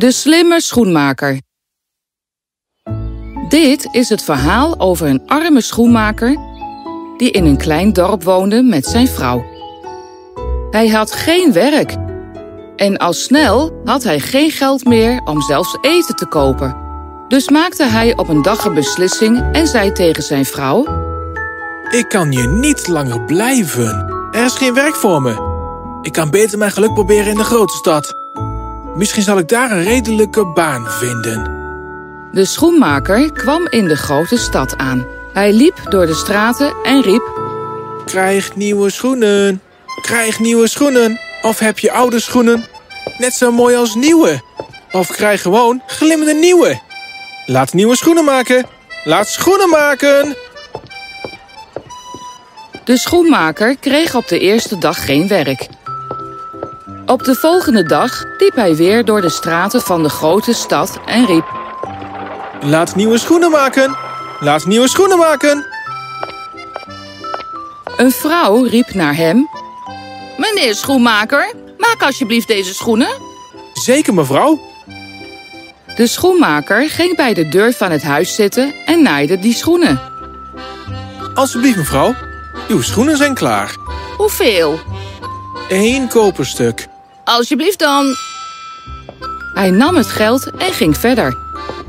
De slimme schoenmaker. Dit is het verhaal over een arme schoenmaker die in een klein dorp woonde met zijn vrouw. Hij had geen werk en al snel had hij geen geld meer om zelfs eten te kopen. Dus maakte hij op een dag een beslissing en zei tegen zijn vrouw: Ik kan hier niet langer blijven. Er is geen werk voor me. Ik kan beter mijn geluk proberen in de grote stad. Misschien zal ik daar een redelijke baan vinden. De schoenmaker kwam in de grote stad aan. Hij liep door de straten en riep: Krijg nieuwe schoenen. Krijg nieuwe schoenen. Of heb je oude schoenen? Net zo mooi als nieuwe. Of krijg gewoon glimmende nieuwe. Laat nieuwe schoenen maken. Laat schoenen maken. De schoenmaker kreeg op de eerste dag geen werk. Op de volgende dag liep hij weer door de straten van de grote stad en riep: Laat nieuwe schoenen maken. Laat nieuwe schoenen maken. Een vrouw riep naar hem: Meneer schoenmaker, maak alsjeblieft deze schoenen. Zeker, mevrouw. De schoenmaker ging bij de deur van het huis zitten en naaide die schoenen. Alsjeblieft, mevrouw. Uw schoenen zijn klaar. Hoeveel? Eén koperstuk. Alsjeblieft dan. Hij nam het geld en ging verder.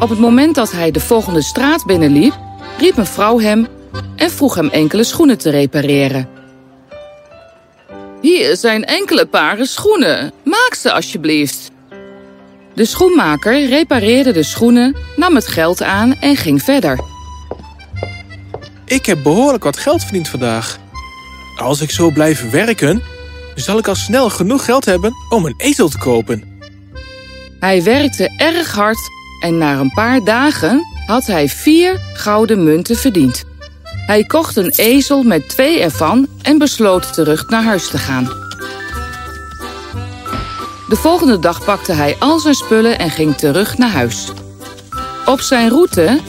Op het moment dat hij de volgende straat binnenliep, riep een vrouw hem en vroeg hem enkele schoenen te repareren. Hier zijn enkele paren schoenen. Maak ze alsjeblieft. De schoenmaker repareerde de schoenen, nam het geld aan en ging verder. Ik heb behoorlijk wat geld verdiend vandaag. Als ik zo blijf werken, zal ik al snel genoeg geld hebben om een ezel te kopen. Hij werkte erg hard en na een paar dagen had hij vier gouden munten verdiend. Hij kocht een ezel met twee ervan en besloot terug naar huis te gaan. De volgende dag pakte hij al zijn spullen en ging terug naar huis. Op zijn route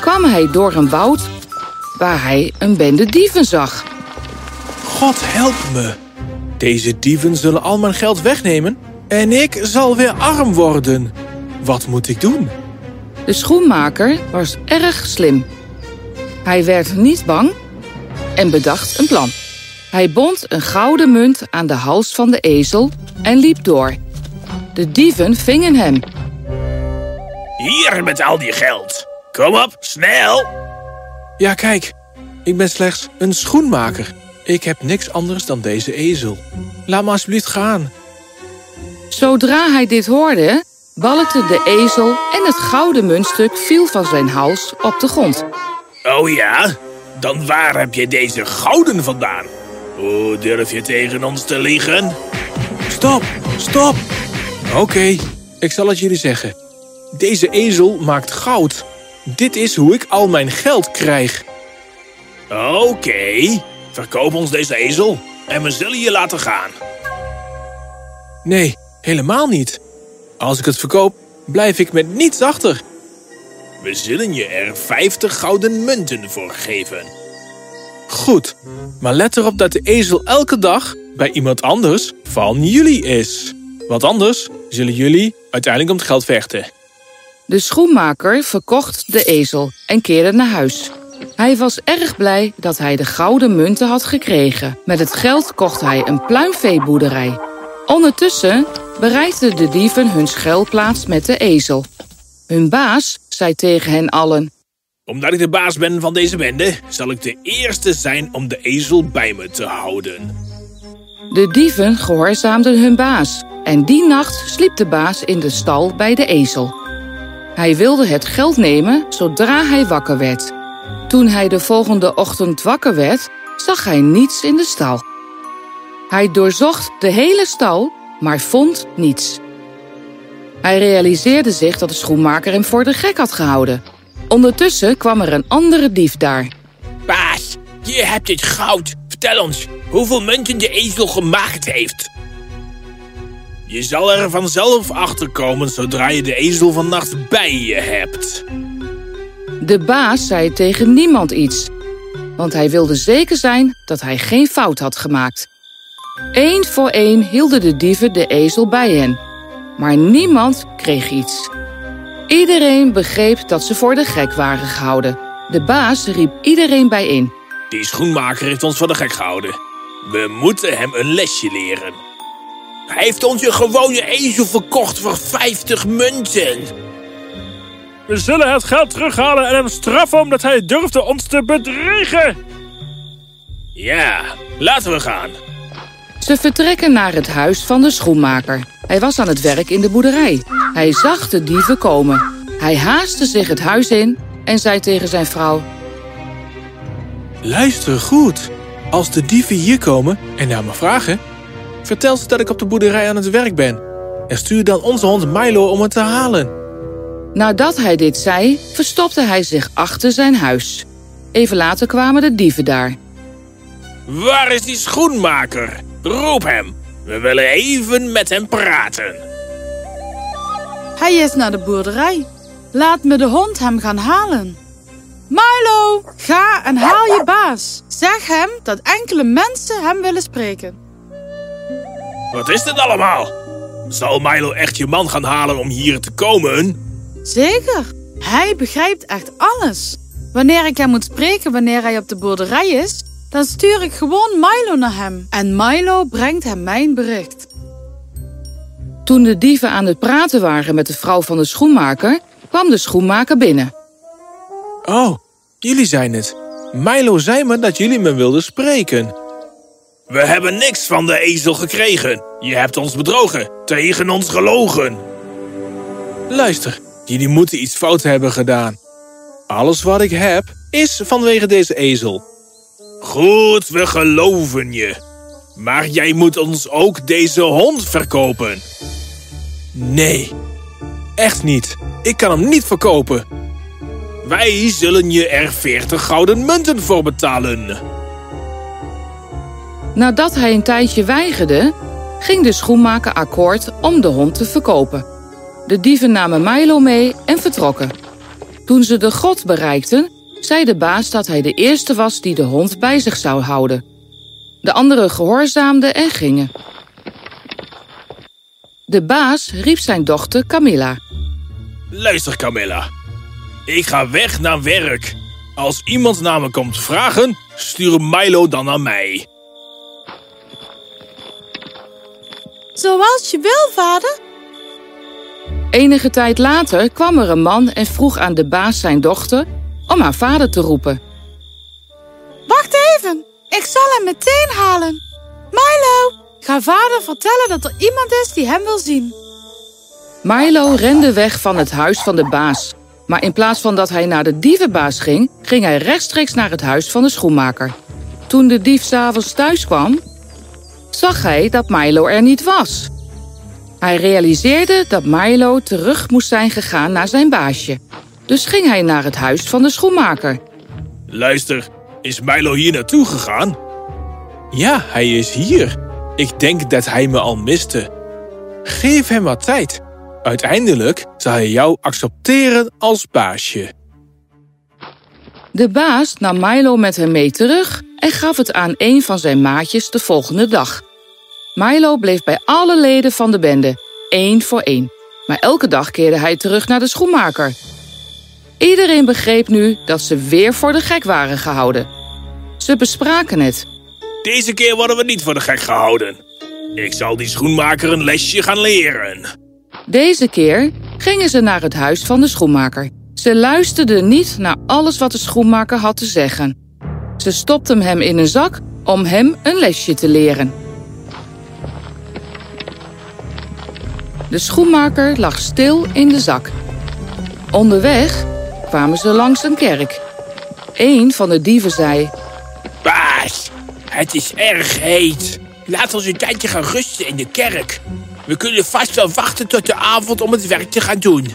kwam hij door een woud waar hij een bende dieven zag. God help me. Deze dieven zullen al mijn geld wegnemen en ik zal weer arm worden. Wat moet ik doen? De schoenmaker was erg slim. Hij werd niet bang en bedacht een plan. Hij bond een gouden munt aan de hals van de ezel en liep door. De dieven vingen hem. Hier met al die geld. Kom op, snel. Ja, kijk. Ik ben slechts een schoenmaker. Ik heb niks anders dan deze ezel. Laat me alsjeblieft gaan. Zodra hij dit hoorde, balkte de ezel en het gouden muntstuk viel van zijn hals op de grond. Oh ja? Dan waar heb je deze gouden vandaan? Hoe durf je tegen ons te liegen? Stop, stop. Oké, ik zal het jullie zeggen. Deze ezel maakt goud. Dit is hoe ik al mijn geld krijg. Oké, verkoop ons deze ezel en we zullen je laten gaan. Nee, helemaal niet. Als ik het verkoop, blijf ik met niets achter. We zullen je er 50 gouden munten voor geven. Goed, maar let erop dat de ezel elke dag bij iemand anders van jullie is. Want anders zullen jullie uiteindelijk om het geld vechten. De schoenmaker verkocht de ezel en keerde naar huis. Hij was erg blij dat hij de gouden munten had gekregen. Met het geld kocht hij een pluimveeboerderij. Ondertussen bereikten de dieven hun schuilplaats met de ezel. Hun baas zei tegen hen allen... Omdat ik de baas ben van deze bende, zal ik de eerste zijn om de ezel bij me te houden. De dieven gehoorzaamden hun baas. En die nacht sliep de baas in de stal bij de ezel. Hij wilde het geld nemen zodra hij wakker werd. Toen hij de volgende ochtend wakker werd, zag hij niets in de stal. Hij doorzocht de hele stal, maar vond niets. Hij realiseerde zich dat de schoenmaker hem voor de gek had gehouden. Ondertussen kwam er een andere dief daar. Baas, je hebt dit goud. Vertel ons hoeveel munten de ezel gemaakt heeft. Je zal er vanzelf achter komen zodra je de ezel vannacht bij je hebt. De baas zei tegen niemand iets, want hij wilde zeker zijn dat hij geen fout had gemaakt. Eén voor één hielden de dieven de ezel bij hen. maar niemand kreeg iets. Iedereen begreep dat ze voor de gek waren gehouden. De baas riep iedereen bijeen. Die schoenmaker heeft ons voor de gek gehouden. We moeten hem een lesje leren. Hij heeft ons een gewone ezel verkocht voor 50 munten. We zullen het geld terughalen en hem straffen omdat hij durfde ons te bedriegen. Ja, laten we gaan. Ze vertrekken naar het huis van de schoenmaker. Hij was aan het werk in de boerderij. Hij zag de dieven komen. Hij haastte zich het huis in en zei tegen zijn vrouw... Luister goed. Als de dieven hier komen en naar me vragen... vertel ze dat ik op de boerderij aan het werk ben. En stuur dan onze hond Milo om het te halen. Nadat hij dit zei, verstopte hij zich achter zijn huis. Even later kwamen de dieven daar. Waar is die schoenmaker? Roep hem. We willen even met hem praten. Hij is naar de boerderij. Laat me de hond hem gaan halen. Milo, ga en haal je baas. Zeg hem dat enkele mensen hem willen spreken. Wat is dit allemaal? Zal Milo echt je man gaan halen om hier te komen? Zeker, hij begrijpt echt alles. Wanneer ik hem moet spreken wanneer hij op de boerderij is, dan stuur ik gewoon Milo naar hem. En Milo brengt hem mijn bericht. Toen de dieven aan het praten waren met de vrouw van de schoenmaker, kwam de schoenmaker binnen. Oh, jullie zijn het. Milo zei me dat jullie me wilden spreken. We hebben niks van de ezel gekregen. Je hebt ons bedrogen, tegen ons gelogen. Luister, jullie moeten iets fout hebben gedaan. Alles wat ik heb, is vanwege deze ezel. Goed, we geloven je. Maar jij moet ons ook deze hond verkopen. Nee, echt niet. Ik kan hem niet verkopen. Wij zullen je er 40 gouden munten voor betalen. Nadat hij een tijdje weigerde, ging de schoenmaker akkoord om de hond te verkopen. De dieven namen Milo mee en vertrokken. Toen ze de grot bereikten, zei de baas dat hij de eerste was die de hond bij zich zou houden. De anderen gehoorzaamden en gingen. De baas riep zijn dochter Camilla. Luister Camilla. Ik ga weg naar werk. Als iemand naar me komt vragen, stuur Milo dan naar mij. Zoals je wil, vader. Enige tijd later kwam er een man en vroeg aan de baas zijn dochter om haar vader te roepen. Wacht even, ik zal hem meteen halen. Milo, ga vader vertellen dat er iemand is die hem wil zien. Milo rende weg van het huis van de baas. Maar in plaats van dat hij naar de dievenbaas ging, ging hij rechtstreeks naar het huis van de schoenmaker. Toen de dief s'avonds thuis kwam, zag hij dat Milo er niet was. Hij realiseerde dat Milo terug moest zijn gegaan naar zijn baasje. Dus ging hij naar het huis van de schoenmaker. Luister, is Milo hier naartoe gegaan? Ja, hij is hier. Ik denk dat hij me al miste. Geef hem wat tijd. Uiteindelijk zal hij jou accepteren als baasje. De baas nam Milo met hem mee terug en gaf het aan een van zijn maatjes de volgende dag. Milo bleef bij alle leden van de bende, één voor één. Maar elke dag keerde hij terug naar de schoenmaker. Iedereen begreep nu dat ze weer voor de gek waren gehouden. Ze bespraken het. Deze keer worden we niet voor de gek gehouden. Ik zal die schoenmaker een lesje gaan leren. Deze keer gingen ze naar het huis van de schoenmaker. Ze luisterden niet naar alles wat de schoenmaker had te zeggen. Ze stopten hem in een zak om hem een lesje te leren. De schoenmaker lag stil in de zak. Onderweg kwamen ze langs een kerk. Een van de dieven zei... Baas, het is erg heet. Laat ons een tijdje gaan rusten in de kerk. We kunnen vast wel wachten tot de avond om het werk te gaan doen.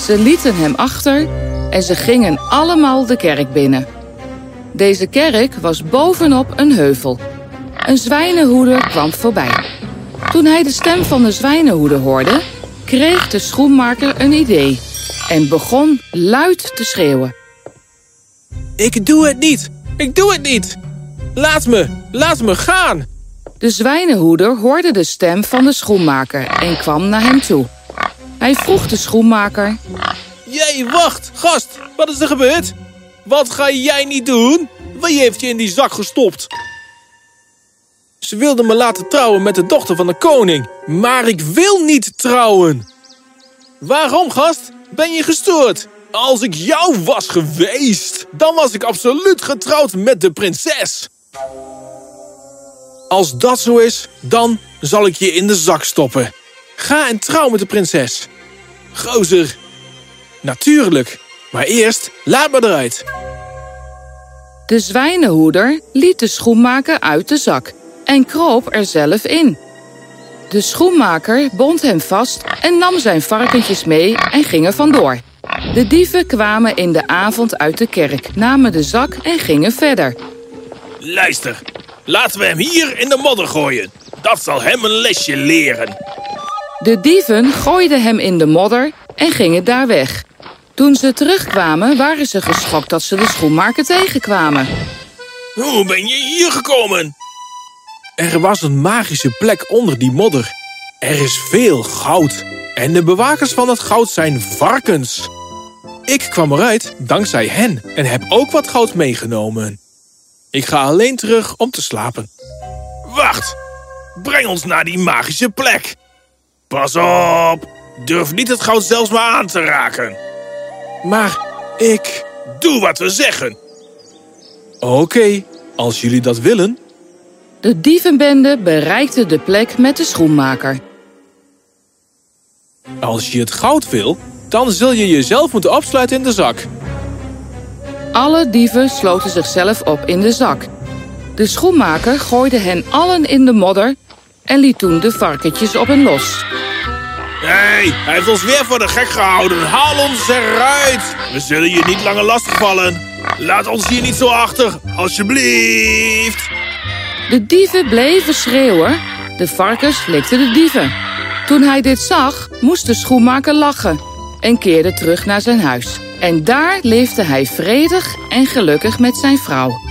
Ze lieten hem achter en ze gingen allemaal de kerk binnen. Deze kerk was bovenop een heuvel. Een zwijnenhoeder kwam voorbij. Toen hij de stem van de zwijnenhoeder hoorde, kreeg de schoenmaker een idee en begon luid te schreeuwen. Ik doe het niet. Ik doe het niet. Laat me. Laat me gaan. De zwijnenhoeder hoorde de stem van de schoenmaker en kwam naar hem toe. Hij vroeg de schoenmaker... Jee, wacht, gast, wat is er gebeurd? Wat ga jij niet doen? Wie heeft je in die zak gestopt? Ze wilde me laten trouwen met de dochter van de koning, maar ik wil niet trouwen. Waarom, gast? Ben je gestoord? Als ik jou was geweest, dan was ik absoluut getrouwd met de prinses. Als dat zo is, dan zal ik je in de zak stoppen. Ga en trouw met de prinses. Gozer. Natuurlijk. Maar eerst, laat me eruit. De zwijnenhoeder liet de schoenmaker uit de zak en kroop er zelf in. De schoenmaker bond hem vast en nam zijn varkentjes mee en ging er vandoor. De dieven kwamen in de avond uit de kerk, namen de zak en gingen verder. Luister, laten we hem hier in de modder gooien. Dat zal hem een lesje leren. De dieven gooiden hem in de modder en gingen daar weg. Toen ze terugkwamen, waren ze geschokt dat ze de schoenmaker tegenkwamen. Hoe ben je hier gekomen? Er was een magische plek onder die modder. Er is veel goud. En de bewakers van het goud zijn varkens. Ik kwam eruit dankzij hen en heb ook wat goud meegenomen. Ik ga alleen terug om te slapen. Wacht, breng ons naar die magische plek. Pas op, durf niet het goud zelfs maar aan te raken. Maar ik... Doe wat we zeggen. Oké, als jullie dat willen. De dievenbende bereikte de plek met de schoenmaker. Als je het goud wil, dan zul je jezelf moeten opsluiten in de zak. Alle dieven sloten zichzelf op in de zak. De schoenmaker gooide hen allen in de modder en liet toen de varkentjes op hen los. Nee, hij heeft ons weer voor de gek gehouden. Haal ons eruit. We zullen je niet langer lastigvallen. Laat ons hier niet zo achter, alsjeblieft. De dieven bleven schreeuwen. De varkens likten de dieven. Toen hij dit zag, moest de schoenmaker lachen en keerde terug naar zijn huis. En daar leefde hij vredig en gelukkig met zijn vrouw.